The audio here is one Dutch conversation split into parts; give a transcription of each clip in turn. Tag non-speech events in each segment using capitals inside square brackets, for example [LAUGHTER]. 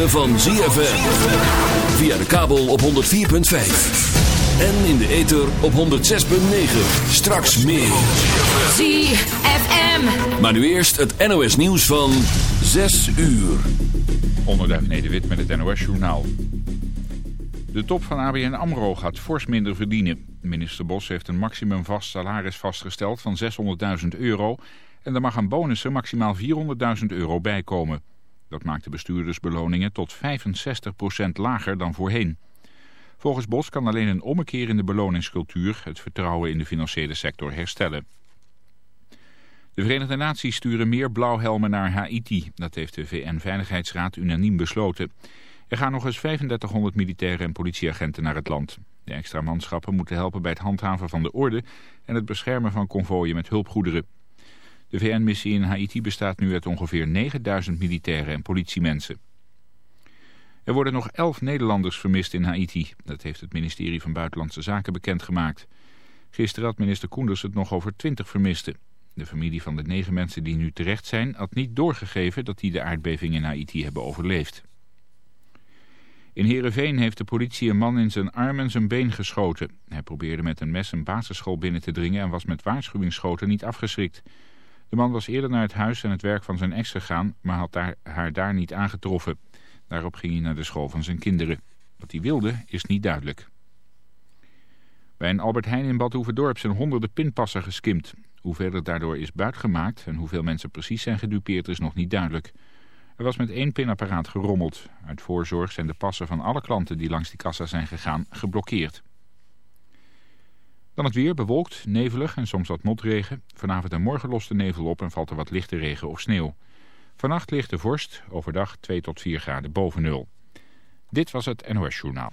ritme van ZFM. Via de kabel op 104.5. En in de ether op 106.9. Straks meer. ZFM. Maar nu eerst het NOS nieuws van 6 uur. Onderduif Nederwit met het NOS Journaal. De top van ABN AMRO gaat fors minder verdienen. Minister Bos heeft een maximum vast salaris vastgesteld van 600.000 euro... en er mag aan bonussen maximaal 400.000 euro bijkomen. Dat maakt de bestuurdersbeloningen tot 65% lager dan voorheen. Volgens Bos kan alleen een ommekeer in de beloningscultuur... het vertrouwen in de financiële sector herstellen. De Verenigde Naties sturen meer blauwhelmen naar Haiti. Dat heeft de VN-veiligheidsraad unaniem besloten. Er gaan nog eens 3500 militairen en politieagenten naar het land. De extra manschappen moeten helpen bij het handhaven van de orde... en het beschermen van konvooien met hulpgoederen. De VN-missie in Haiti bestaat nu uit ongeveer 9000 militairen en politiemensen. Er worden nog 11 Nederlanders vermist in Haiti. Dat heeft het ministerie van Buitenlandse Zaken bekendgemaakt. Gisteren had minister Koenders het nog over 20 vermisten. De familie van de negen mensen die nu terecht zijn had niet doorgegeven dat die de aardbeving in Haiti hebben overleefd. In Heerenveen heeft de politie een man in zijn arm en zijn been geschoten. Hij probeerde met een mes een basisschool binnen te dringen en was met waarschuwingsschoten niet afgeschrikt. De man was eerder naar het huis en het werk van zijn ex gegaan, maar had daar, haar daar niet aangetroffen. Daarop ging hij naar de school van zijn kinderen. Wat hij wilde is niet duidelijk. Bij een Albert Heijn in Bad Hoeverdorp zijn honderden pinpassen geskimd. Hoeveel er daardoor is buitgemaakt en hoeveel mensen precies zijn gedupeerd is nog niet duidelijk. Er was met één pinapparaat gerommeld. Uit voorzorg zijn de passen van alle klanten die langs die kassa zijn gegaan geblokkeerd. Dan het weer, bewolkt, nevelig en soms wat motregen. Vanavond en morgen lost de nevel op en valt er wat lichte regen of sneeuw. Vannacht ligt de vorst, overdag 2 tot 4 graden boven nul. Dit was het NOS Journaal.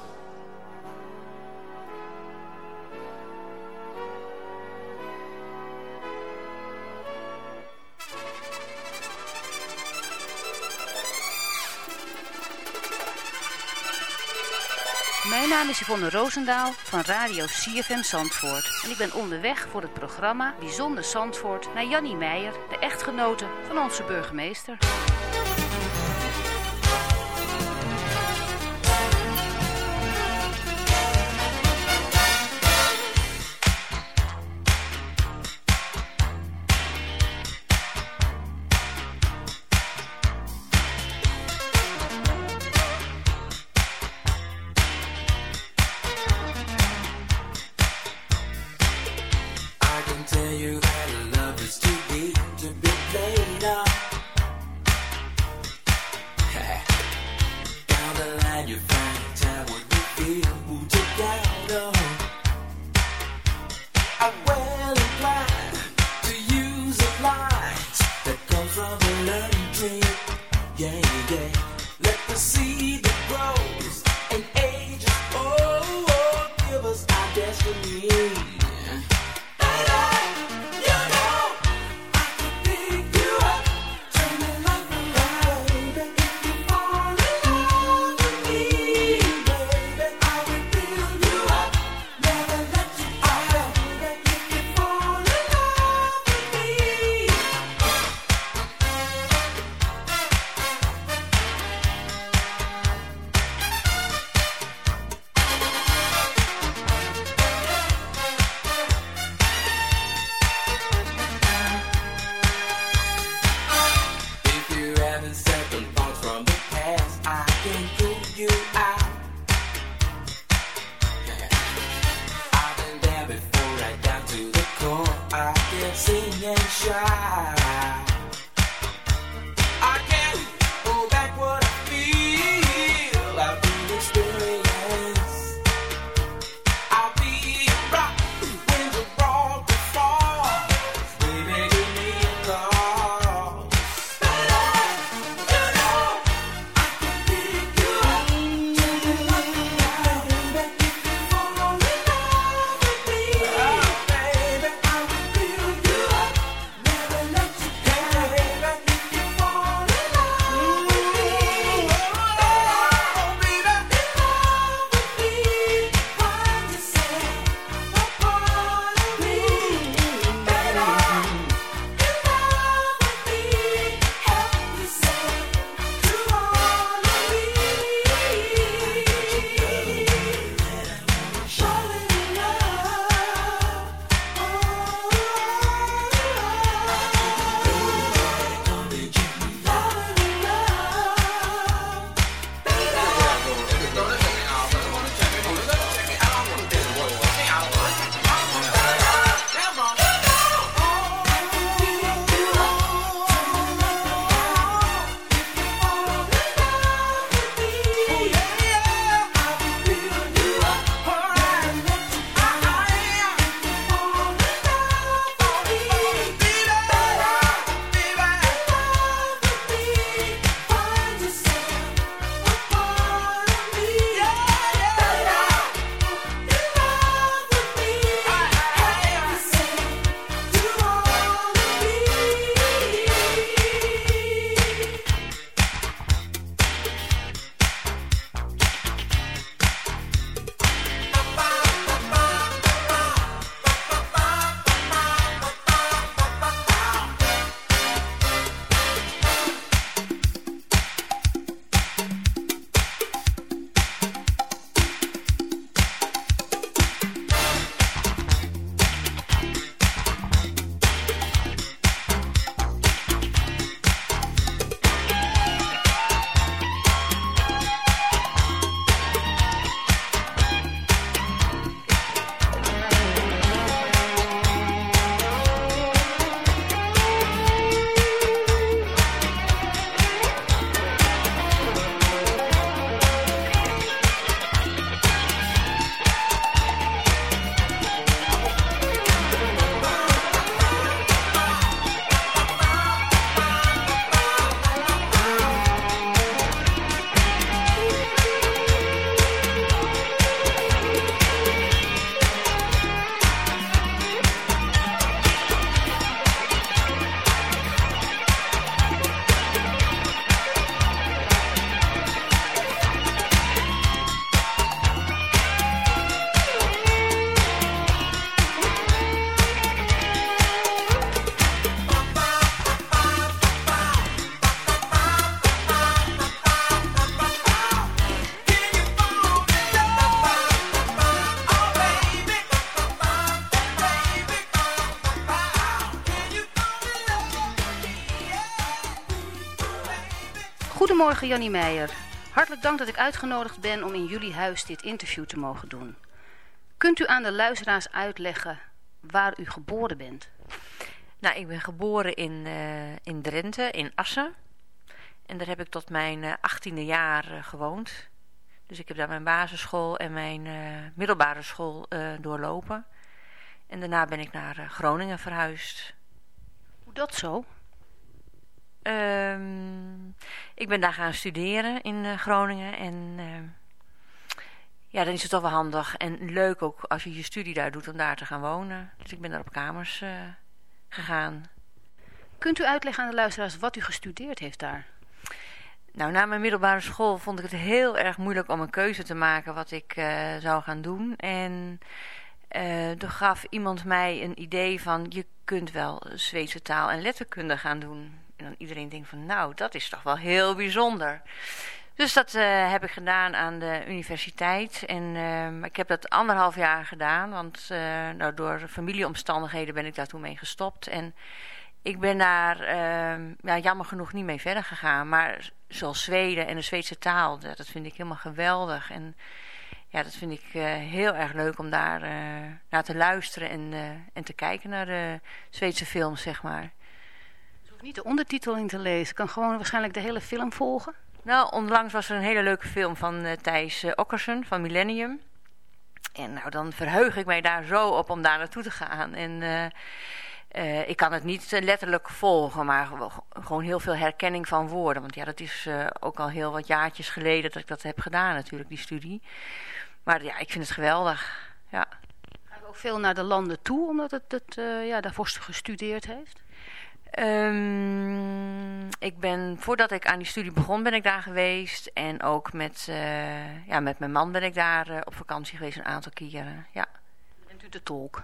Naam is Yvonne Roosendaal van Radio CFM Zandvoort. En ik ben onderweg voor het programma Bijzonder Zandvoort naar Jannie Meijer, de echtgenote van onze burgemeester. Goedemorgen Jannie Meijer. Hartelijk dank dat ik uitgenodigd ben om in jullie huis dit interview te mogen doen. Kunt u aan de luisteraars uitleggen waar u geboren bent? Nou, ik ben geboren in, uh, in Drenthe, in Assen. En daar heb ik tot mijn uh, achttiende jaar uh, gewoond. Dus ik heb daar mijn basisschool en mijn middelbare school doorlopen. En daarna ben ik naar Groningen verhuisd. Hoe dat zo? Um, ik ben daar gaan studeren in uh, Groningen. En uh, ja, dan is het toch wel handig en leuk ook als je je studie daar doet om daar te gaan wonen. Dus ik ben daar op kamers uh, gegaan. Kunt u uitleggen aan de luisteraars wat u gestudeerd heeft daar? Nou, na mijn middelbare school vond ik het heel erg moeilijk om een keuze te maken wat ik zou gaan doen. En toen gaf iemand mij een idee van je kunt wel Zweedse taal en letterkunde gaan doen. En dan iedereen denkt van nou, dat is toch wel heel bijzonder. Dus dat uh, heb ik gedaan aan de universiteit. En uh, ik heb dat anderhalf jaar gedaan. Want uh, nou, door familieomstandigheden ben ik daar toen mee gestopt. En ik ben daar ehm, ja, jammer genoeg niet mee verder gegaan. Maar zoals Zweden en de Zweedse taal, dat vind ik helemaal geweldig. En ja, dat vind ik heel erg leuk om daar naar te luisteren en, en te kijken naar de Zweedse films, zeg maar. Hoeft niet de ondertitel in te lezen. Je kan gewoon waarschijnlijk de hele film volgen. Nou, onlangs was er een hele leuke film van Thijs Okkersen van Millennium. En nou, dan verheug ik mij daar zo op om daar naartoe te gaan. En uh, ik kan het niet letterlijk volgen, maar gewoon heel veel herkenning van woorden. Want ja, dat is ook al heel wat jaartjes geleden dat ik dat heb gedaan natuurlijk, die studie. Maar ja, ik vind het geweldig, ja. Ga je ook veel naar de landen toe, omdat het, het ja, daarvoor gestudeerd heeft? Um, ik ben, voordat ik aan die studie begon, ben ik daar geweest. En ook met, uh, ja, met mijn man ben ik daar uh, op vakantie geweest een aantal keren, ja. Bent u de tolk?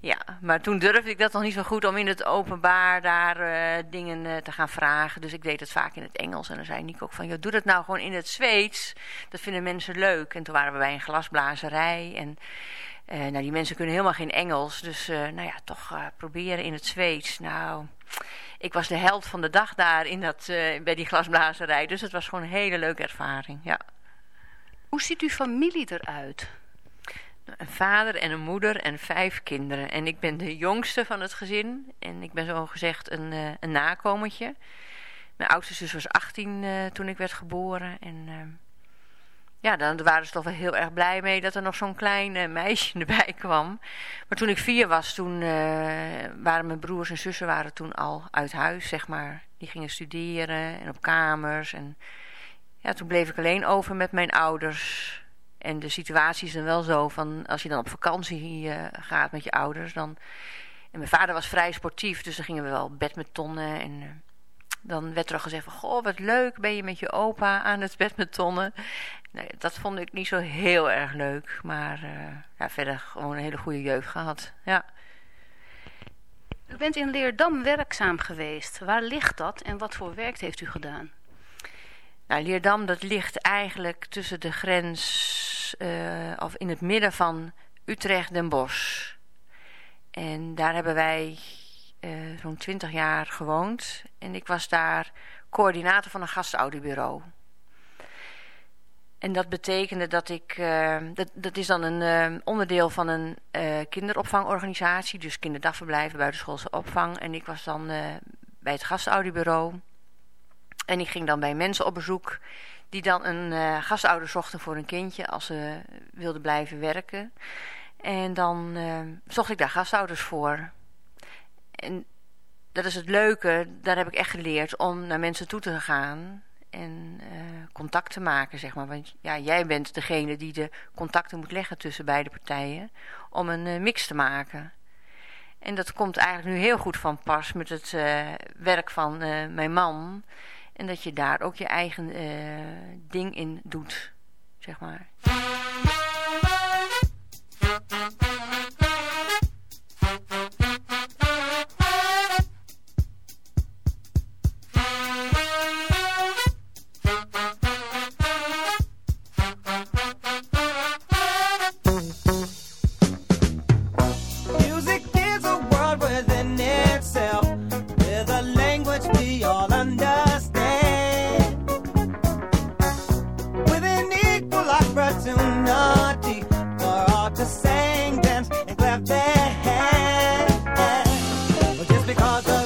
Ja, maar toen durfde ik dat nog niet zo goed om in het openbaar daar uh, dingen te gaan vragen. Dus ik deed het vaak in het Engels. En dan zei Nico ook van, doe dat nou gewoon in het Zweeds. Dat vinden mensen leuk. En toen waren we bij een glasblazerij. En uh, nou, die mensen kunnen helemaal geen Engels. Dus nou ja, toch proberen in het Zweeds. Nou, ik was de held van de dag daar in dat, bij die glasblazerij. Dus het was gewoon een hele leuke ervaring, ja. Hoe ziet uw familie eruit? Een vader en een moeder en vijf kinderen. En ik ben de jongste van het gezin. En ik ben zo gezegd een, een nakomertje. Mijn oudste zus was 18 uh, toen ik werd geboren. En uh, ja, dan waren ze toch wel heel erg blij mee dat er nog zo'n klein meisje [LAUGHS] erbij kwam. Maar toen ik vier was, toen waren mijn broers en zussen waren toen al uit huis, zeg maar. Die gingen studeren en op kamers. En ja, toen bleef ik alleen over met mijn ouders... En de situatie is dan wel zo van als je dan op vakantie uh, gaat met je ouders. Dan... En mijn vader was vrij sportief, dus dan gingen we wel badmintonnen. En dan werd er al gezegd van, goh wat leuk ben je met je opa aan het badmintonnen. Nee, dat vond ik niet zo heel erg leuk. Maar uh, ja, verder gewoon een hele goede jeugd gehad. Ja. U bent in Leerdam werkzaam geweest. Waar ligt dat en wat voor werk heeft u gedaan? Nou, Leerdam dat ligt eigenlijk tussen de grens, uh, of in het midden van Utrecht en Bosch. En daar hebben wij uh, zo'n twintig jaar gewoond. En ik was daar coördinator van een gastouderbureau. En dat betekende dat ik, uh, dat, dat is dan een uh, onderdeel van een kinderopvangorganisatie, dus kinderdagverblijven, buitenschoolse opvang. En ik was dan bij het gastouderbureau. En ik ging dan bij mensen op bezoek die dan een gastouder zochten voor een kindje als ze wilden blijven werken. En dan zocht ik daar gastouders voor. En dat is het leuke, daar heb ik echt geleerd om naar mensen toe te gaan en uh, contact te maken, zeg maar. Want ja, jij bent degene die de contacten moet leggen tussen beide partijen om een mix te maken. En dat komt eigenlijk nu heel goed van pas met het werk van mijn man... En dat je daar ook je eigen ding in doet, zeg maar. because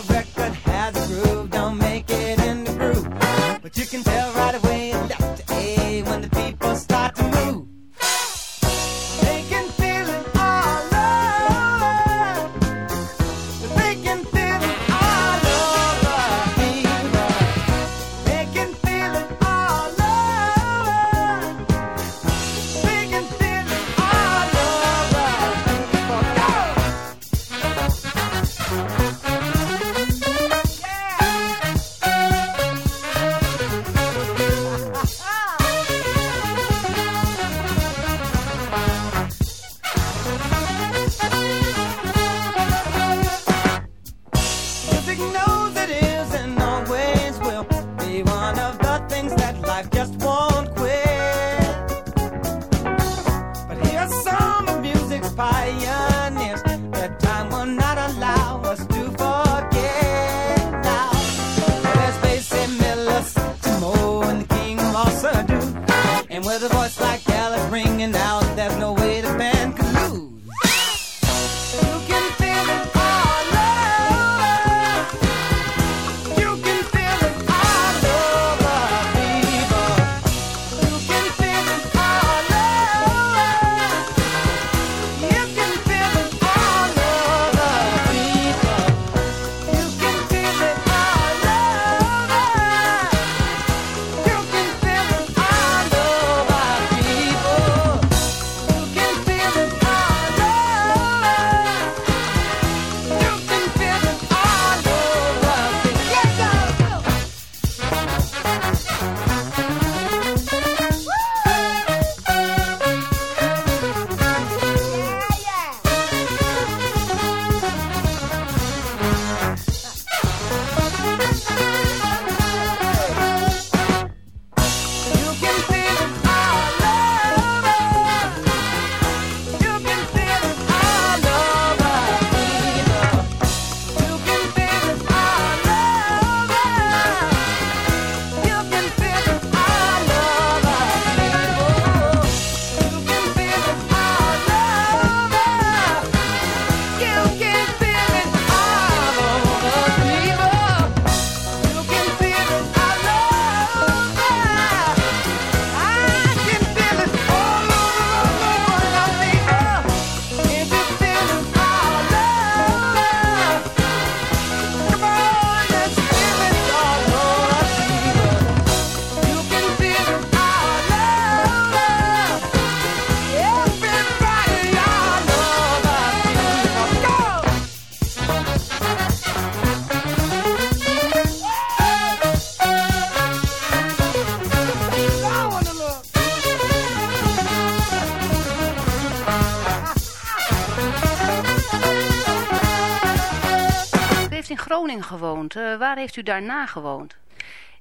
Eh, waar heeft u daarna gewoond?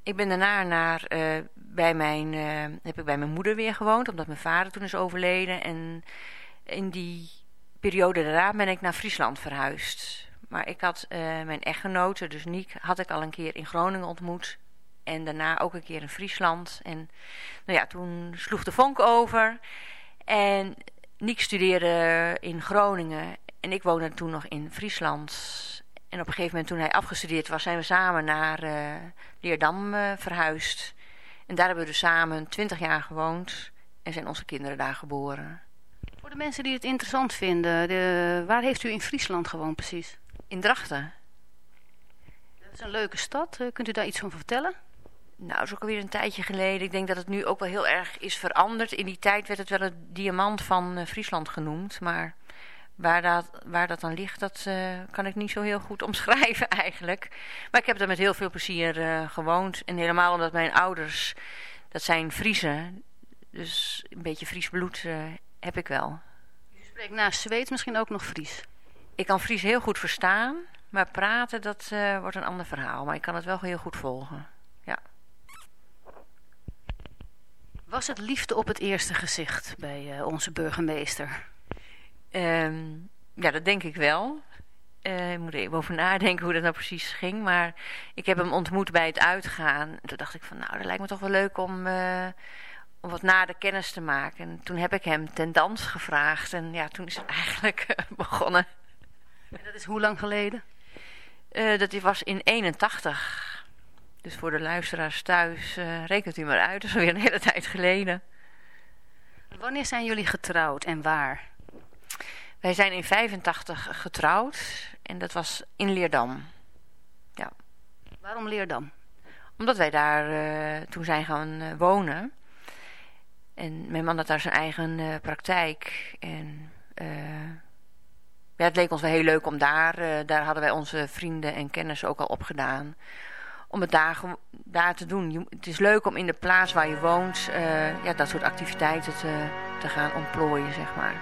Ik ben daarna naar, eh, bij mijn, eh, heb ik bij mijn moeder weer gewoond, omdat mijn vader toen is overleden. En in die periode daarna ben ik naar Friesland verhuisd. Maar ik had eh, mijn echtgenote, dus Niek, had ik al een keer in Groningen ontmoet. En daarna ook een keer in Friesland. En nou ja, toen sloeg de vonk over. En Niek studeerde in Groningen. En ik woonde toen nog in Friesland. En op een gegeven moment toen hij afgestudeerd was, zijn we samen naar eh, Leerdam eh, verhuisd. En daar hebben we dus samen 20 jaar gewoond. En zijn onze kinderen daar geboren. Voor de mensen die het interessant vinden, de, waar heeft u in Friesland gewoond precies? In Drachten. Dat is een leuke stad. Eh, kunt u daar iets van vertellen? Nou, dat is ook alweer een tijdje geleden. Ik denk dat het nu ook wel heel erg is veranderd. In die tijd werd het wel het diamant van Friesland genoemd. Maar waar dat, waar dat dan ligt, dat eh, kan ik niet zo heel goed [LAUGHS] omschrijven eigenlijk. Maar ik heb daar met heel veel plezier eh, gewoond. En helemaal omdat mijn ouders, dat zijn Friesen. Dus een beetje Fries bloed eh, heb ik wel. U spreekt naast Zweeds misschien ook nog Fries. Ik kan Fries heel goed verstaan. Maar praten, dat wordt een ander verhaal. Maar ik kan het wel heel goed volgen. Ja. Was het liefde op het eerste gezicht bij onze burgemeester? Ehm, ja, dat denk ik wel. Eh, ik moet even over nadenken hoe dat nou precies ging. Maar ik heb hem ontmoet bij het uitgaan. En toen dacht ik van, nou, dat lijkt me toch wel leuk om, om wat nader kennis te maken. En toen heb ik hem ten dans gevraagd. En ja, toen is het eigenlijk [LAUGHS] begonnen. En dat is hoe lang geleden? Eh, dat was in 81. Dus voor de luisteraars thuis, rekent u maar uit. Dat is alweer een hele tijd geleden. Wanneer zijn jullie getrouwd en waar? Wij zijn in 85 getrouwd. En dat was in Leerdam. Ja. Waarom Leerdam? Omdat wij daar eh, toen zijn gaan eh, wonen. En mijn man had daar zijn eigen eh, praktijk. En ja, het leek ons wel heel leuk om daar... daar hadden wij onze vrienden en kennissen ook al opgedaan. Om het daar, daar te doen. Het is leuk om in de plaats waar je woont... ja, dat soort activiteiten te, te gaan ontplooien, zeg maar.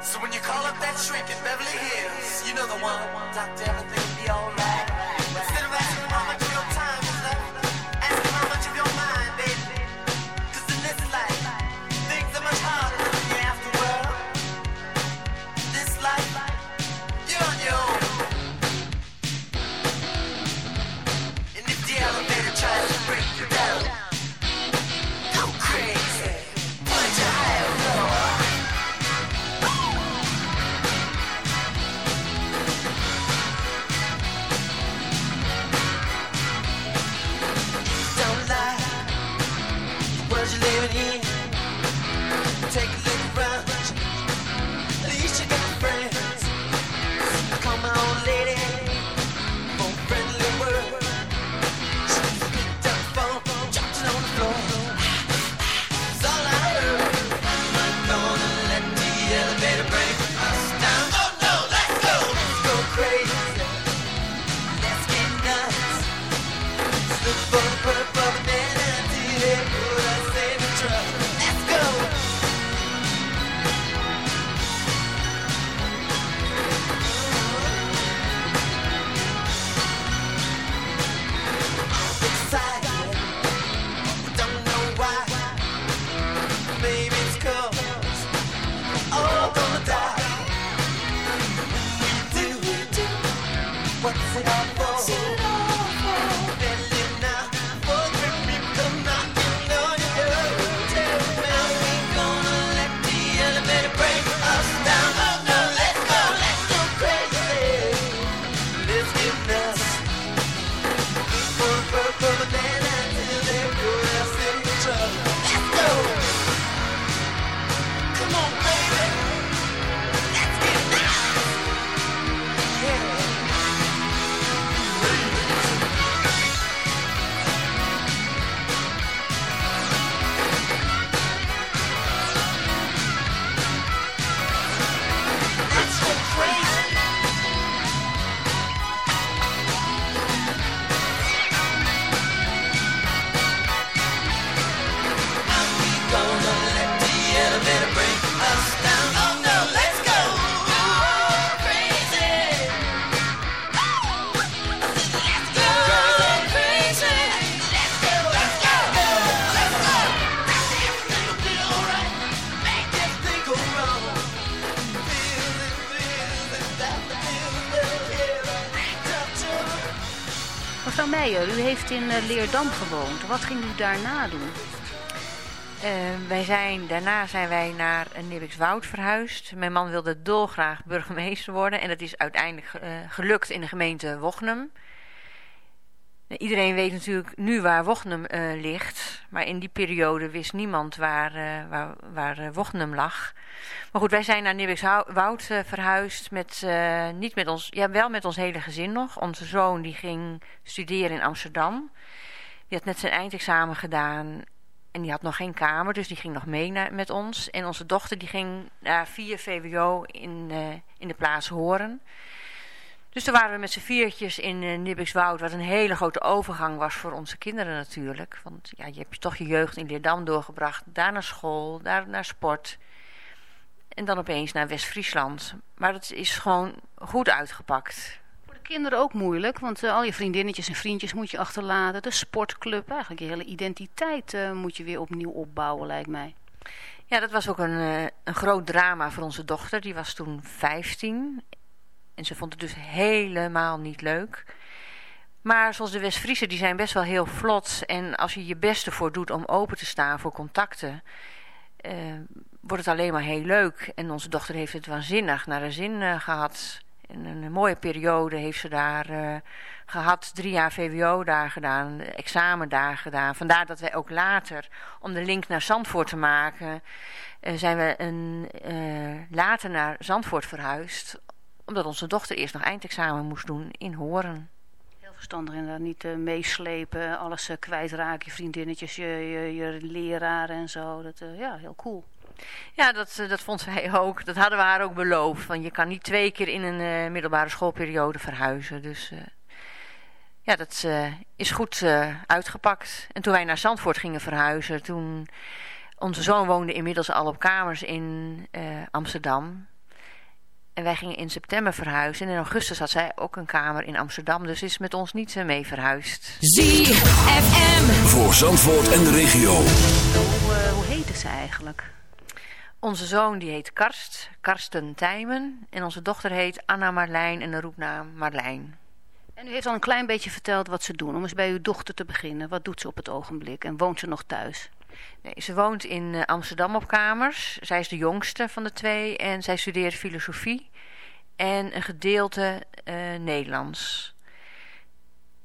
So when you call up that shrink in Beverly Hills, you know the one. Doctor, everything be alright. Leerdam gewoond. Wat ging u daarna doen? Eh, wij zijn, daarna zijn wij naar uh, Nibbikswoud verhuisd. Mijn man wilde dolgraag burgemeester worden. En dat is uiteindelijk eh, gelukt in de gemeente Wochnum. Iedereen weet natuurlijk nu waar Wochnum eh, ligt. Maar in die periode wist niemand waar, eh, waar, waar eh, Wochnum lag. Maar goed, wij zijn naar Nibbikswoud eh, verhuisd. Met, eh, niet met ons, ja, wel met ons hele gezin nog. Onze zoon die ging studeren in Amsterdam. Die had net zijn eindexamen gedaan. En die had nog geen kamer, dus die ging nog mee naar, met ons. En onze dochter die ging naar 4 VWO in, eh, in de plaats Horen. Dus toen waren we met z'n viertjes in uh, Nibbikswoud, wat een hele grote overgang was voor onze kinderen natuurlijk. Want ja, je hebt toch je jeugd in Leerdam doorgebracht, daar naar school, daar naar sport. En dan opeens naar West-Friesland. Maar dat is gewoon goed uitgepakt. Voor de kinderen ook moeilijk, want eh, al je vriendinnetjes en vriendjes moet je achterlaten. De sportclub, eigenlijk je hele identiteit eh, moet je weer opnieuw opbouwen, lijkt mij. Ja, dat was ook een, eh, een groot drama voor onze dochter. Die was toen 15. En ze vond het dus helemaal niet leuk. Maar zoals de West-Friesen, die zijn best wel heel vlot. En als je je beste voor doet om open te staan voor contacten... wordt het alleen maar heel leuk. En onze dochter heeft het waanzinnig naar de zin eh, gehad. En een mooie periode heeft ze daar eh, gehad. Drie jaar VWO daar gedaan, examen daar gedaan. Vandaar dat wij ook later, om de link naar Zandvoort te maken... eh, zijn we een, later naar Zandvoort verhuisd omdat onze dochter eerst nog eindexamen moest doen in Horen. Heel verstandig inderdaad. Niet uh, meeslepen, alles uh, kwijtraken, je vriendinnetjes, je, je, je leraar en zo. Dat, ja, heel cool. Ja, dat, dat vond zij ook. Dat hadden we haar ook beloofd. Want je kan niet twee keer in een middelbare schoolperiode verhuizen. Dus ja, dat is goed uitgepakt. En toen wij naar Zandvoort gingen verhuizen, toen... Onze zoon woonde inmiddels al op kamers in Amsterdam. En wij gingen in september verhuizen. En in augustus had zij ook een kamer in Amsterdam. Dus is met ons niet eh, mee verhuisd. ZFM. Voor Zandvoort en de regio. Hoe, eh, hoe heette ze eigenlijk? Onze zoon die heet Karst, Karsten Tijmen. En onze dochter heet Anna Marlijn en de roepnaam Marlijn. En u heeft al een klein beetje verteld wat ze doen. Om eens bij uw dochter te beginnen. Wat doet ze op het ogenblik? En woont ze nog thuis? Nee, ze woont in eh, Amsterdam op kamers. Zij is de jongste van de twee en zij studeert filosofie en een gedeelte eh, Nederlands.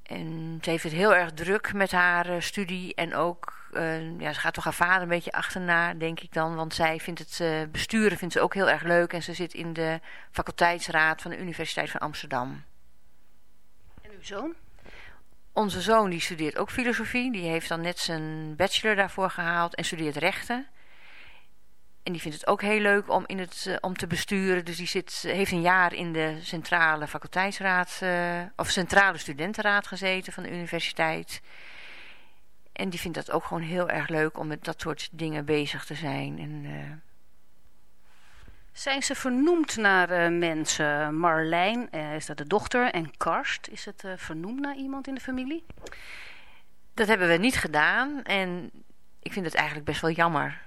En ze heeft het heel erg druk met haar eh, studie en ook, eh, ja, ze gaat toch haar vader een beetje achterna, denk ik dan. Want zij vindt het eh, besturen vindt ze ook heel erg leuk en ze zit in de faculteitsraad van de Universiteit van Amsterdam. En uw zoon? Onze zoon die studeert ook filosofie. Die heeft dan net zijn bachelor daarvoor gehaald en studeert rechten. En die vindt het ook heel leuk om, in het, eh, om te besturen. Dus die zit, heeft een jaar in de centrale faculteitsraad eh, of centrale studentenraad gezeten van de universiteit. En die vindt dat ook gewoon heel erg leuk om met dat soort dingen bezig te zijn. En, eh, Zijn ze vernoemd naar eh, mensen? Marlijn, eh, is dat de dochter? En Karst, is het eh, vernoemd naar iemand in de familie? dat hebben we niet gedaan en ik vind het eigenlijk best wel jammer.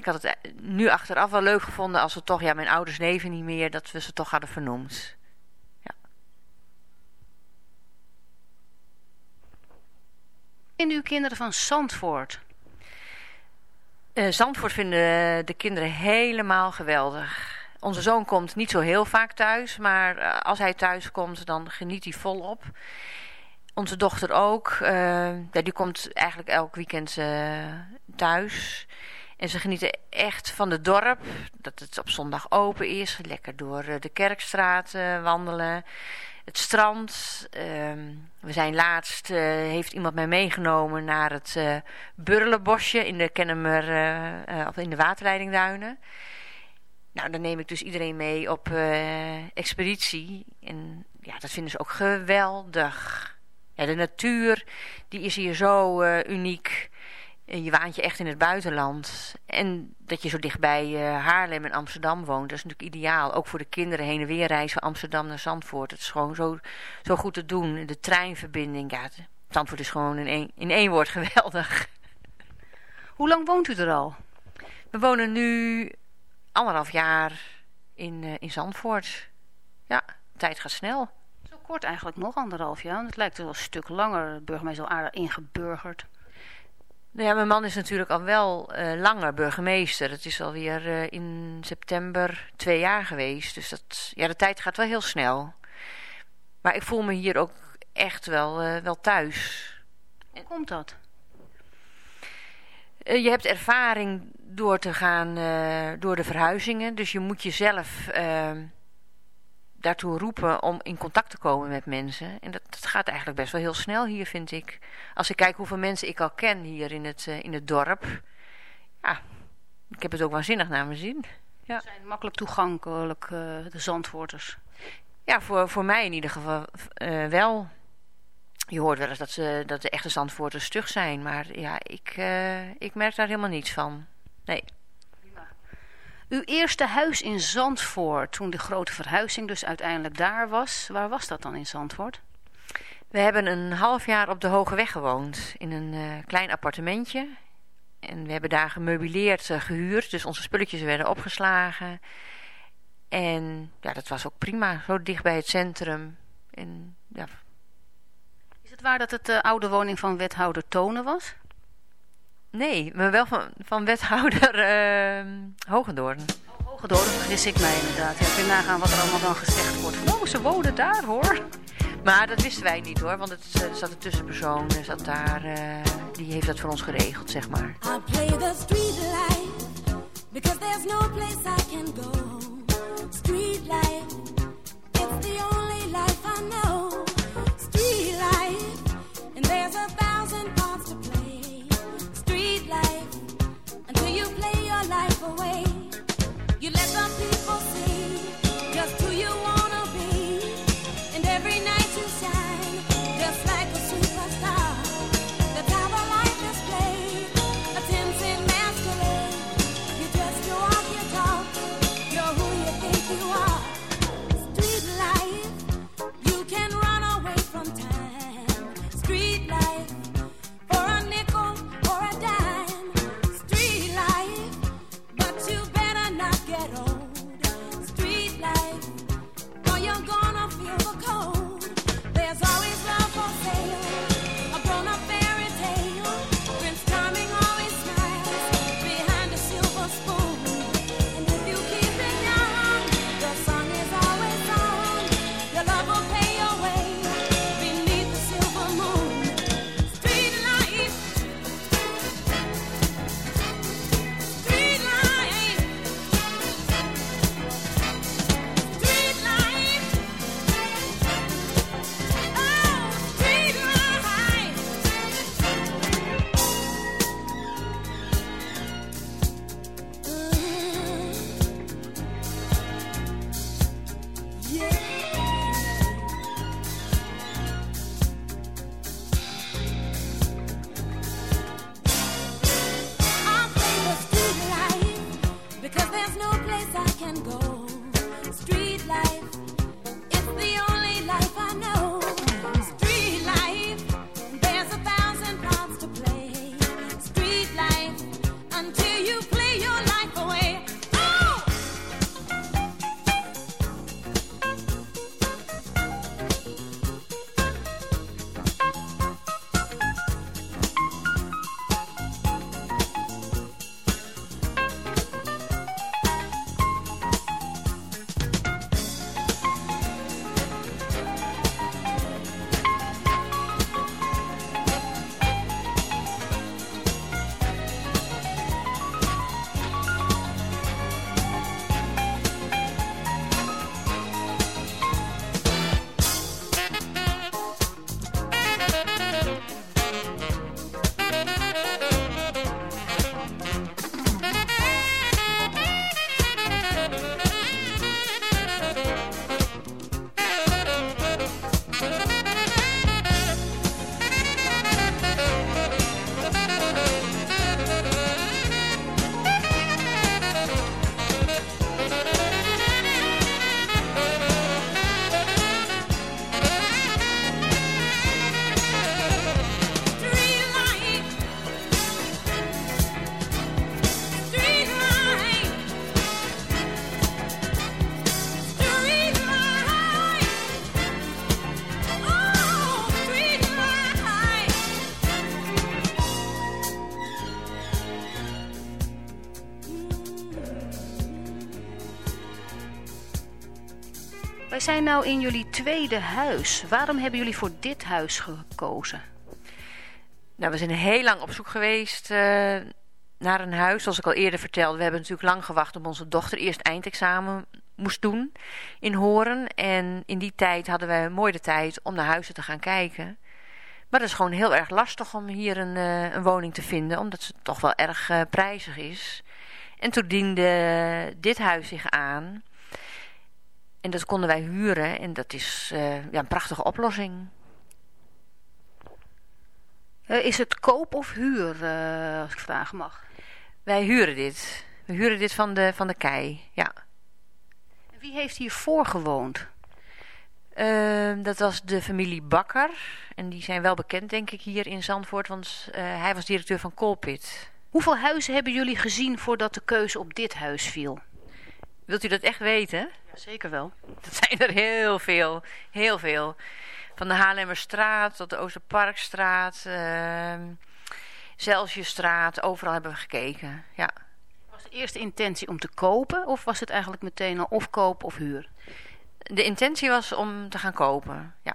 Ik had het eh, nu achteraf wel leuk gevonden als we toch, ja mijn ouders leven niet meer, dat we ze toch hadden vernoemd. In uw kinderen van Zandvoort? Eh, Zandvoort vinden de kinderen helemaal geweldig. Onze zoon komt niet zo heel vaak thuis, maar eh, als hij thuis komt, dan geniet hij volop. Onze dochter ook. ja, die komt eigenlijk elk weekend thuis. En ze genieten echt van het dorp. Dat het op zondag open is. Lekker door eh, de Kerkstraat eh, wandelen. Het strand. Ehm, we zijn laatst, eh, heeft iemand mij meegenomen naar het Burlerbosje in de Kennemer, of in de waterleidingduinen. Nou, dan neem ik dus iedereen mee op expeditie. En ja, dat vinden ze ook geweldig. Ja, de natuur, die is hier zo uniek. Je waant je echt in het buitenland. En dat je zo dichtbij eh, Haarlem en Amsterdam woont, dat is natuurlijk ideaal. Ook voor de kinderen heen en weer reizen van Amsterdam naar Zandvoort. Het is gewoon zo, zo goed te doen. De treinverbinding, ja, Zandvoort is gewoon in één, in één woord [LAUGHS] geweldig. Hoe lang woont u er al? We wonen nu anderhalf jaar in, eh, in Zandvoort. Ja, de tijd gaat snel. Zo kort eigenlijk nog, anderhalf jaar. Het lijkt wel een stuk langer. De burgemeester is al aardig ingeburgerd. Nou ja, mijn man is natuurlijk al wel eh, langer burgemeester. Het is alweer eh in september twee jaar geweest. Dus dat, ja, de tijd gaat wel heel snel. Maar ik voel me hier ook echt wel, eh, wel thuis. Hoe komt dat? Je hebt ervaring door te gaan door de verhuizingen. Dus je moet jezelf eh, daartoe roepen om in contact te komen met mensen. En dat, dat gaat eigenlijk best wel heel snel hier, vind ik. Als ik kijk hoeveel mensen ik al ken hier in het, eh, in het dorp. Ja, ik heb het ook waanzinnig naar mijn zin. Ja. Ze zijn makkelijk toegankelijk, eh, de Zandvoorters. Ja, voor, voor mij in ieder geval eh, wel. Je hoort wel eens dat, ze, dat de echte Zandvoorters stug zijn. Maar ja, ik, ik merk daar helemaal niets van. Nee. Uw eerste huis in Zandvoort, toen de grote verhuizing dus uiteindelijk daar was. Waar was dat dan in Zandvoort? We hebben een half jaar op de Hoge Weg gewoond. In een eh, klein appartementje. En we hebben daar gemeubileerd eh, gehuurd. Dus onze spulletjes werden opgeslagen. En ja, dat was ook prima. Zo dicht bij het centrum. En ja, Is het waar dat het de oude woning van wethouder Tonen was? Nee, maar wel van, van wethouder eh Hogendoorn. Hogedoorn, vergis ik mij inderdaad. Ja, kun je nagaan wat er allemaal dan gezegd wordt. Van, oh, ze wonen daar hoor. Maar dat wisten wij niet hoor. Want het eh, er zat een tussenpersoon. Er zat daar, eh, die heeft dat voor ons geregeld, zeg maar. I play the street life because there's no place I can go. Street life, it's the only life I know. Away. Zijn nou in jullie tweede huis. Waarom hebben jullie voor dit huis gekozen? Nou, we zijn heel lang op zoek geweest eh, naar een huis. Zoals ik al eerder vertelde, we hebben natuurlijk lang gewacht op onze dochter eerst eindexamen moest doen in Horen. En in die tijd hadden we mooi de tijd om naar huizen te gaan kijken. Maar het is gewoon heel erg lastig om hier een, eh, een woning te vinden, omdat het toch wel erg eh, prijzig is. En toen diende dit huis zich aan. En dat konden wij huren en dat is eh, ja, een prachtige oplossing. Eh, is het koop of huur, eh, als ik vragen mag? Wij huren dit. We huren dit van de, van de kei, ja. En Wie heeft hiervoor gewoond? Ehm, dat was de familie Bakker. En die zijn wel bekend, denk ik, hier in Zandvoort. Want hij was directeur van Colpit. Hoeveel huizen hebben jullie gezien voordat de keuze op dit huis viel? Wilt u dat echt weten? Ja, zeker wel. Dat zijn er heel veel. Heel veel. Van de Haarlemmerstraat tot de Oosterparkstraat. Zelsjestraat. Overal hebben we gekeken. Ja. Was de eerste intentie om te kopen of was het eigenlijk meteen al of koop of huur? De intentie was om te gaan kopen. Ja.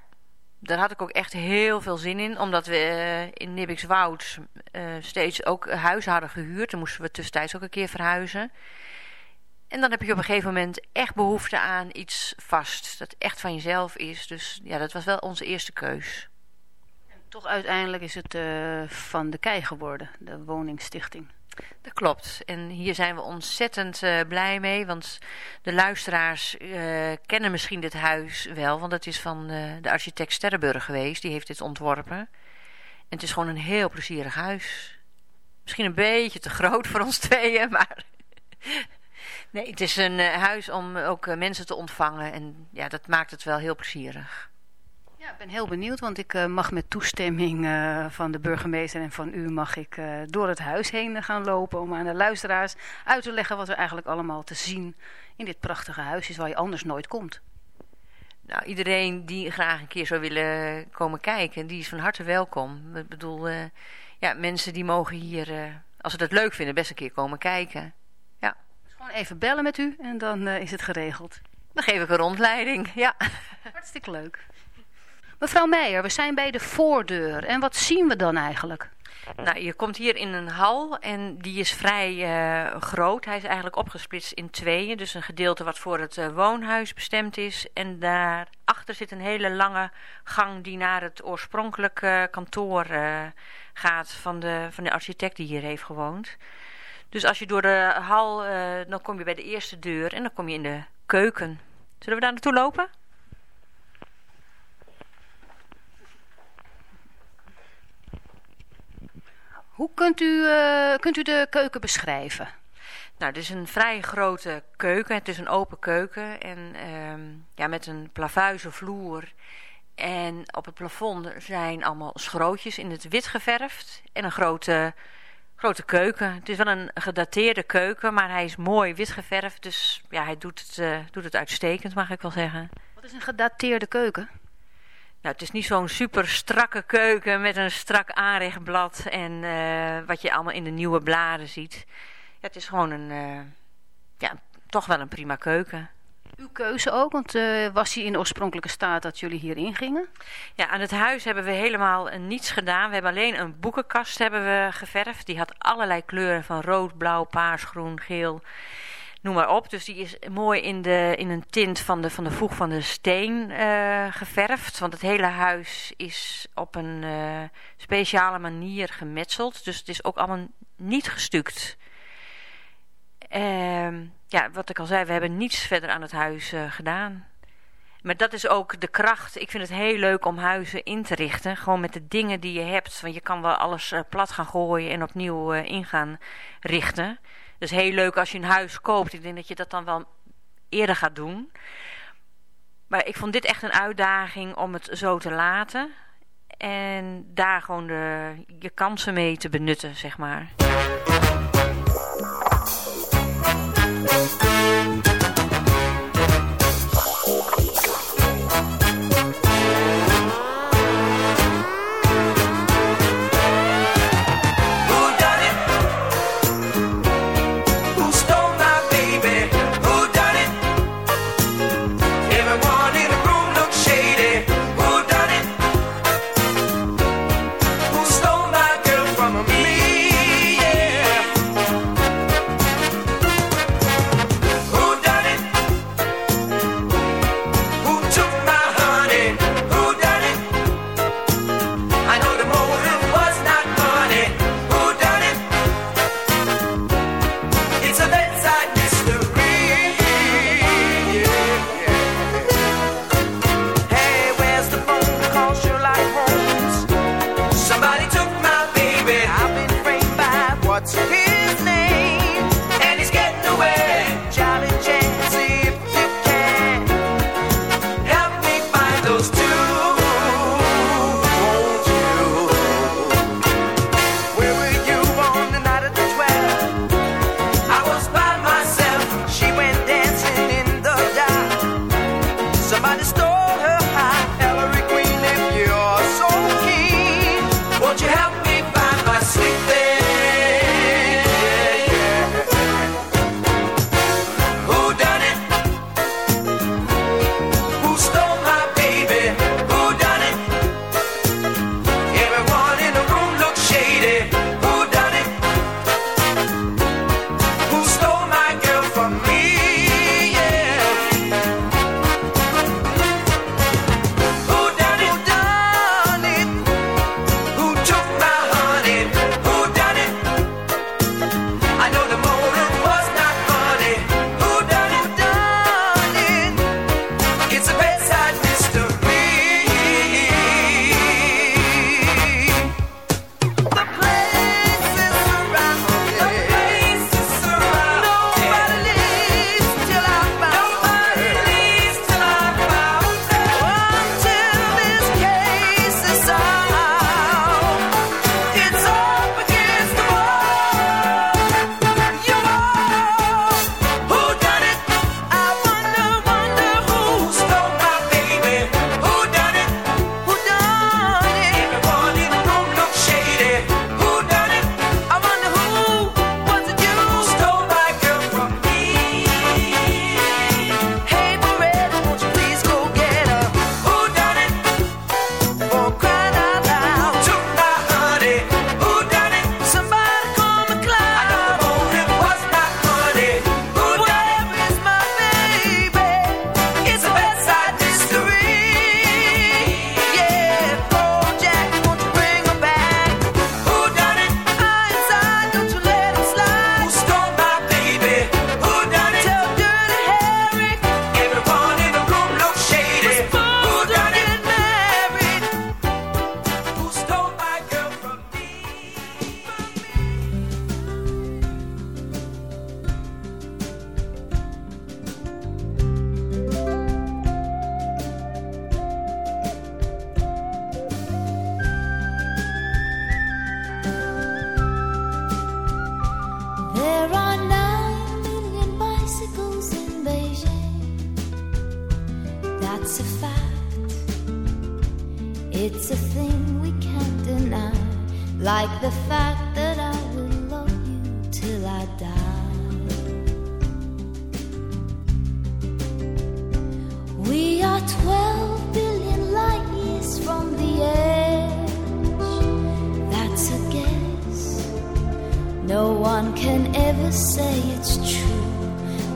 Daar had ik ook echt heel veel zin in. Omdat we eh, in Nibbikswoud eh steeds ook huizen hadden gehuurd. Dan moesten we tussentijds ook een keer verhuizen. En dan heb je op een gegeven moment echt behoefte aan iets vast. Dat echt van jezelf is. Dus ja, dat was wel onze eerste keus. Toch uiteindelijk is het eh, van de Kei geworden, de woningstichting. Dat klopt. En hier zijn we ontzettend eh, blij mee. Want de luisteraars eh, kennen misschien dit huis wel. Want het is van de architect Sterrenburg geweest. Die heeft dit ontworpen. En het is gewoon een heel plezierig huis. Misschien een beetje te groot voor ons tweeën. [LAUGHS] Maar nee, het is een eh, huis om ook eh, mensen te ontvangen. En ja, dat maakt het wel heel plezierig. Ja, ik ben heel benieuwd, want ik eh, mag met toestemming van de burgemeester en van u mag ik door het huis heen gaan lopen om aan de luisteraars uit te leggen wat er eigenlijk allemaal te zien in dit prachtige huis is waar je anders nooit komt. Nou, iedereen die graag een keer zou willen komen kijken, die is van harte welkom. Ik bedoel, ja, mensen die mogen hier, als ze dat leuk vinden, best een keer komen kijken. Gewoon even bellen met u en dan eh, is het geregeld. dan geef ik een rondleiding. Ja. [LAUGHS] Hartstikke leuk. Mevrouw Meijer, we zijn bij de voordeur en wat zien we dan eigenlijk? Nou, je komt hier in een hal en die is vrij eh, groot. Hij is eigenlijk opgesplitst in tweeën. Dus een gedeelte wat voor het eh, woonhuis bestemd is. En daarachter zit een hele lange gang die naar het oorspronkelijke kantoor gaat van de, van de architect die hier heeft gewoond. Dus als je door de hal, eh, dan kom je bij de eerste deur en dan kom je in de keuken. Zullen we daar naartoe lopen? Hoe kunt u, eh, kunt u de keuken beschrijven? Nou, het is een vrij grote keuken. Het is een open keuken en ehm, ja, met een plavuizen vloer. En op het plafond zijn allemaal schrootjes in het wit geverfd. En een grote, grote keuken. Het is wel een gedateerde keuken, maar hij is mooi wit geverfd. Dus ja, hij doet het, eh, doet het uitstekend, mag ik wel zeggen. Wat is een gedateerde keuken? Nou, het is niet zo'n super strakke keuken met een strak aanrechtblad en eh, wat je allemaal in de nieuwe bladen ziet. Ja, het is gewoon een, eh, ja, toch wel een prima keuken. Uw keuze ook, want eh, was hij in de oorspronkelijke staat dat jullie hier ingingen? Ja, aan het huis hebben we helemaal eh, niets gedaan. We hebben alleen een boekenkast hebben we geverfd. Die had allerlei kleuren van rood, blauw, paars, groen, geel, noem maar op. Dus die is mooi in, de, in een tint van de, van de voeg van de steen eh, geverfd. Want het hele huis is op een speciale manier gemetseld. Dus het is ook allemaal niet gestuukt. Ehm, ja, wat ik al zei, we hebben niets verder aan het huis eh, gedaan. Maar dat is ook de kracht. Ik vind het heel leuk om huizen in te richten. Gewoon met de dingen die je hebt. Want je kan wel alles eh, plat gaan gooien en opnieuw eh, in gaan richten. Dus heel leuk als je een huis koopt. Ik denk dat je dat dan wel eerder gaat doen. Maar ik vond dit echt een uitdaging om het zo te laten. En daar gewoon de, je kansen mee te benutten, zeg maar.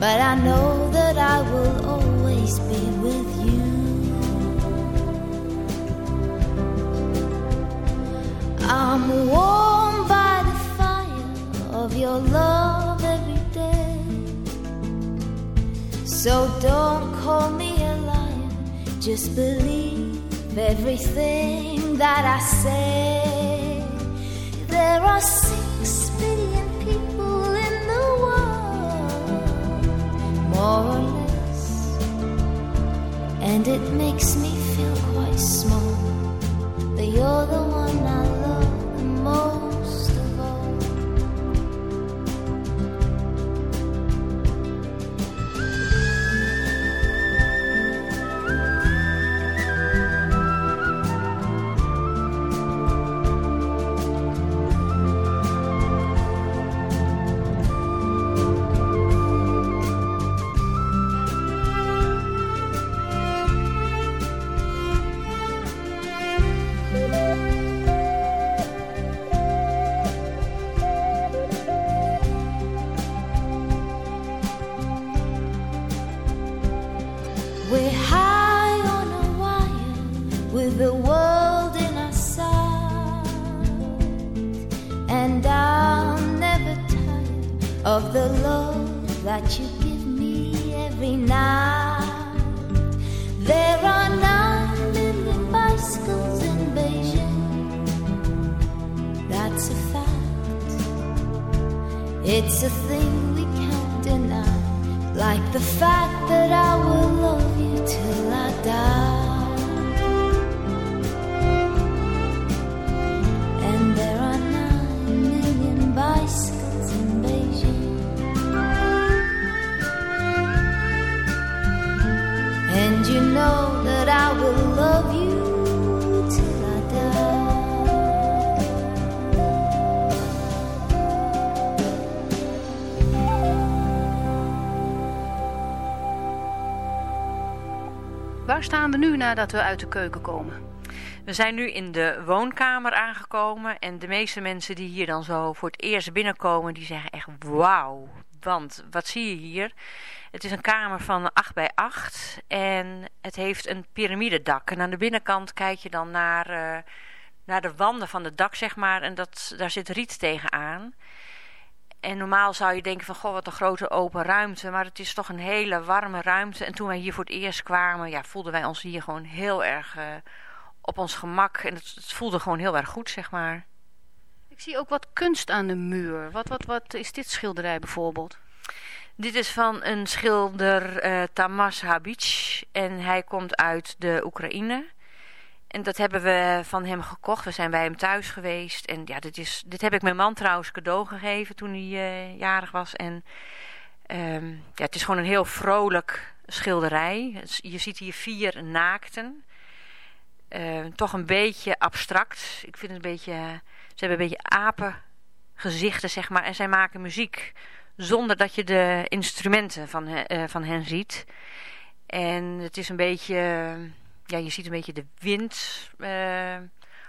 but I know that I will always be with you. I'm warmed by the fire of your love every day. So don't call me a liar, just believe everything that I say. There are more or less, and it makes me feel quite small. But you're the one. Staan we nu nadat we uit de keuken komen? We zijn nu in de woonkamer aangekomen en de meeste mensen die hier dan zo voor het eerst binnenkomen, die zeggen echt wauw. Want wat zie je hier? Het is een kamer van 8 bij 8 en het heeft een piramidedak. En aan de binnenkant kijk je dan naar, eh, naar de wanden van het dak, zeg maar, en dat, daar zit riet tegenaan. En normaal zou je denken van, goh, wat een grote open ruimte. Maar het is toch een hele warme ruimte. En toen wij hier voor het eerst kwamen, ja, voelden wij ons hier gewoon heel erg eh, op ons gemak. En het, het voelde gewoon heel erg goed, zeg maar. Ik zie ook wat kunst aan de muur. Wat, wat, wat is dit schilderij bijvoorbeeld? Dit is van een schilder eh Tamas Habic. En hij komt uit de Oekraïne. En dat hebben we van hem gekocht. We zijn bij hem thuis geweest. En ja, dit, is, dit heb ik mijn man trouwens cadeau gegeven toen hij eh, jarig was. En ehm, ja, het is gewoon een heel vrolijk schilderij. Je ziet hier vier naakten. Eh, toch een beetje abstract. Ik vind het een beetje... Ze hebben een beetje apengezichten, zeg maar. En zij maken muziek zonder dat je de instrumenten van, eh, van hen ziet. En het is een beetje... Ja, je ziet een beetje de wind eh,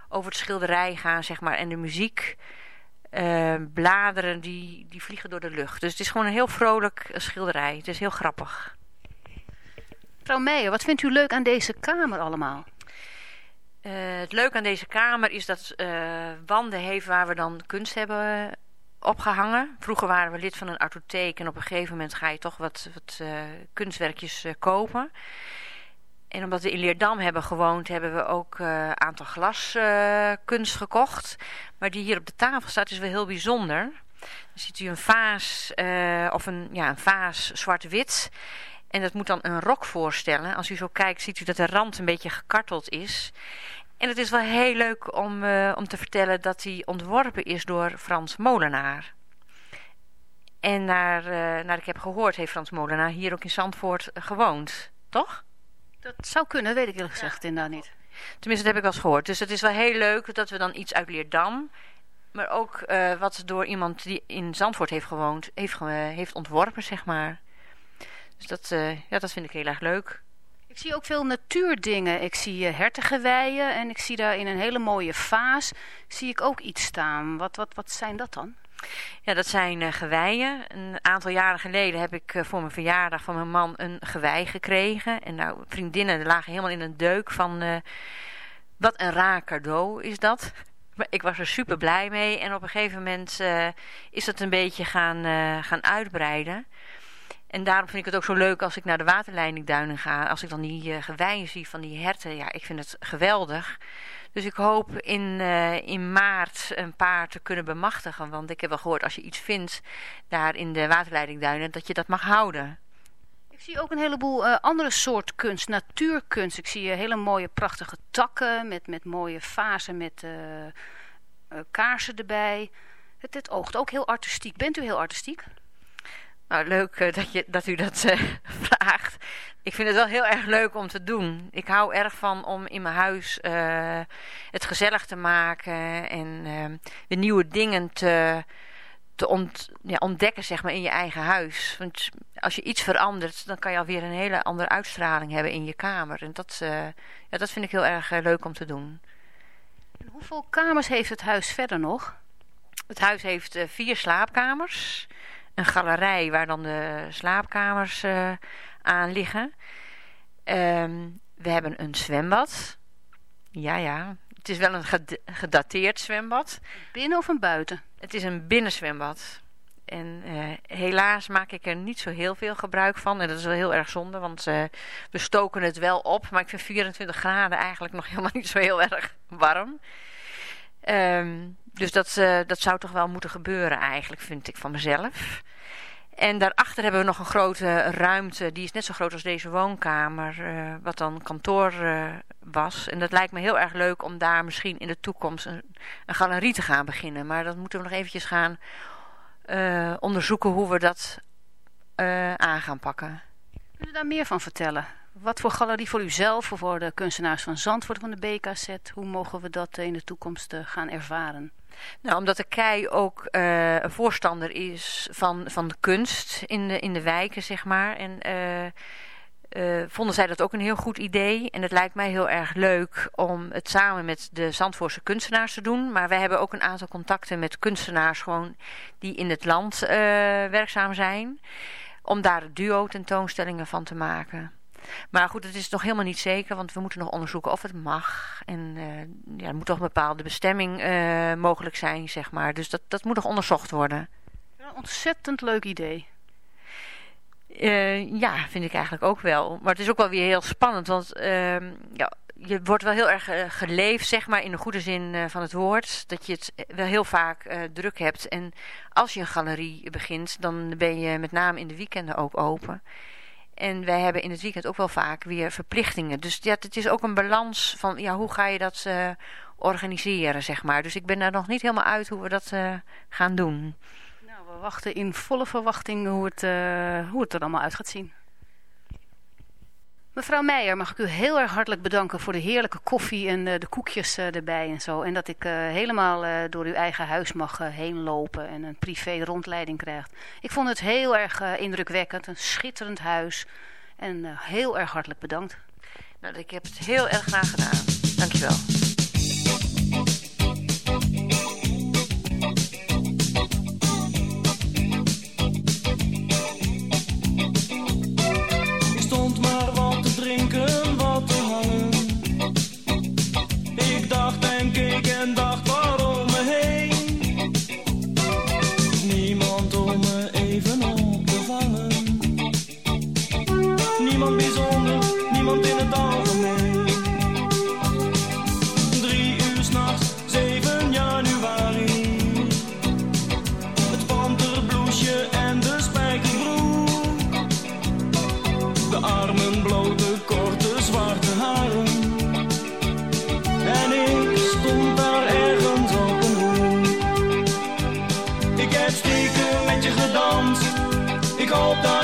over het schilderij gaan, zeg maar. En de muziek. eh, bladeren die, die vliegen door de lucht. Dus het is gewoon een heel vrolijk eh, schilderij. Het is heel grappig. Mevrouw Meijer, wat vindt u leuk aan deze kamer allemaal? Het leuke aan deze kamer is dat wanden heeft waar we dan kunst hebben eh, opgehangen. Vroeger waren we lid van een artotheek en op een gegeven moment ga je toch wat, wat kunstwerkjes kopen. En omdat we in Leerdam hebben gewoond, hebben we ook eh, een aantal glaskunst gekocht. Maar die hier op de tafel staat is wel heel bijzonder. Dan ziet u een vaas, eh, of een, ja, een vaas zwart-wit. En dat moet dan een rok voorstellen. Als u zo kijkt, ziet u dat de rand een beetje gekarteld is. En het is wel heel leuk om, eh, om te vertellen dat die ontworpen is door Frans Molenaar. En naar, eh, naar ik heb gehoord, heeft Frans Molenaar hier ook in Zandvoort eh, gewoond. Toch? Dat zou kunnen, weet ik eerlijk gezegd inderdaad niet. Tenminste, dat heb ik wel eens gehoord. Dus het is wel heel leuk dat we dan iets uit Leerdam... maar ook eh, wat door iemand die in Zandvoort heeft gewoond... heeft, ontworpen, zeg maar. Dus dat, eh, ja, dat vind ik heel erg leuk. Ik zie ook veel natuurdingen. Ik zie uh, hertengeweien en ik zie daar in een hele mooie vaas zie ik ook iets staan. Wat, wat, wat zijn dat dan? Ja, dat zijn eh, geweien. Een aantal jaren geleden heb ik eh, voor mijn verjaardag van mijn man een gewei gekregen. En nou, vriendinnen lagen helemaal in een deuk van... eh, wat een raar cadeau is dat. Ik was er super blij mee. En op een gegeven moment is dat een beetje gaan, gaan uitbreiden. En daarom vind ik het ook zo leuk als ik naar de waterleidingduinen ga. Als ik dan die geweien zie van die herten. Ja, ik vind het geweldig. Dus ik hoop in, uh, in maart een paar te kunnen bemachtigen. Want ik heb wel gehoord als je iets vindt daar in de waterleidingduinen. Dat je dat mag houden. Ik zie ook een heleboel uh, andere soort kunst. Natuurkunst. Ik zie hele mooie prachtige takken. Met, met mooie vazen met kaarsen erbij. Het, het oogt ook heel artistiek. Bent u heel artistiek? Nou, leuk uh, dat, je, dat u dat uh, [LAUGHS] vraagt. Ik vind het wel heel erg leuk om te doen. Ik hou erg van om in mijn huis uh, het gezellig te maken en weer nieuwe dingen te, te ont, ja, ontdekken zeg maar, in je eigen huis. Want als je iets verandert, dan kan je alweer een hele andere uitstraling hebben in je kamer. En dat, ja, dat vind ik heel erg leuk om te doen. En hoeveel kamers heeft het huis verder nog? Het huis heeft vier slaapkamers een galerij waar dan de slaapkamers uh, aan liggen. Um, we hebben een zwembad. Ja, ja. Het is wel een gedateerd zwembad. Binnen of een buiten? Het is een binnenzwembad. En uh, helaas maak ik er niet zo heel veel gebruik van. En dat is wel heel erg zonde, want uh, we stoken het wel op. Maar ik vind 24 graden eigenlijk nog [LAUGHS] helemaal niet zo heel erg warm. Um, Dus dat, eh, dat zou toch wel moeten gebeuren eigenlijk, vind ik van mezelf. En daarachter hebben we nog een grote ruimte. Die is net zo groot als deze woonkamer. eh, wat dan kantoor eh, was. En dat lijkt me heel erg leuk om daar misschien in de toekomst een, een galerie te gaan beginnen. Maar dat moeten we nog eventjes gaan onderzoeken hoe we dat aan gaan pakken. Kun je daar meer van vertellen? Wat voor galerie voor uzelf of voor de kunstenaars van Zandvoort van de BKZ? Hoe mogen we dat in de toekomst gaan ervaren? Nou, omdat de KEI ook eh, een voorstander is van, van de kunst in de, in de wijken, zeg maar. En eh, eh, vonden zij dat ook een heel goed idee. En het lijkt mij heel erg leuk om het samen met de Zandvoortse kunstenaars te doen. Maar wij hebben ook een aantal contacten met kunstenaars gewoon die in het land werkzaam zijn. Om daar duo tentoonstellingen van te maken. Maar goed, het is nog helemaal niet zeker, want we moeten nog onderzoeken of het mag. En eh, ja, er moet toch een bepaalde bestemming eh, mogelijk zijn, zeg maar. Dus dat, dat moet nog onderzocht worden. Een ontzettend leuk idee. Eh, ja, vind ik eigenlijk ook wel. Maar het is ook wel weer heel spannend, want ehm, ja, je wordt wel heel erg geleefd, zeg maar, in de goede zin van het woord. Dat je het wel heel vaak druk hebt. En als je een galerie begint, dan ben je met name in de weekenden ook open. En wij hebben in het weekend ook wel vaak weer verplichtingen. Dus ja, het is ook een balans van, ja, hoe ga je dat eh, organiseren, zeg maar. Dus ik ben daar nog niet helemaal uit hoe we dat eh, gaan doen. Nou, we wachten in volle verwachting hoe het, eh, hoe het er allemaal uit gaat zien. Mevrouw Meijer, mag ik u heel erg hartelijk bedanken voor de heerlijke koffie en eh, de koekjes eh, erbij en zo. En dat ik eh, helemaal door uw eigen huis mag heen lopen en een privé rondleiding krijg. Ik vond het heel erg indrukwekkend, een schitterend huis. En heel erg hartelijk bedankt. Nou, ik heb het heel erg graag gedaan. Dankjewel.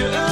Hoop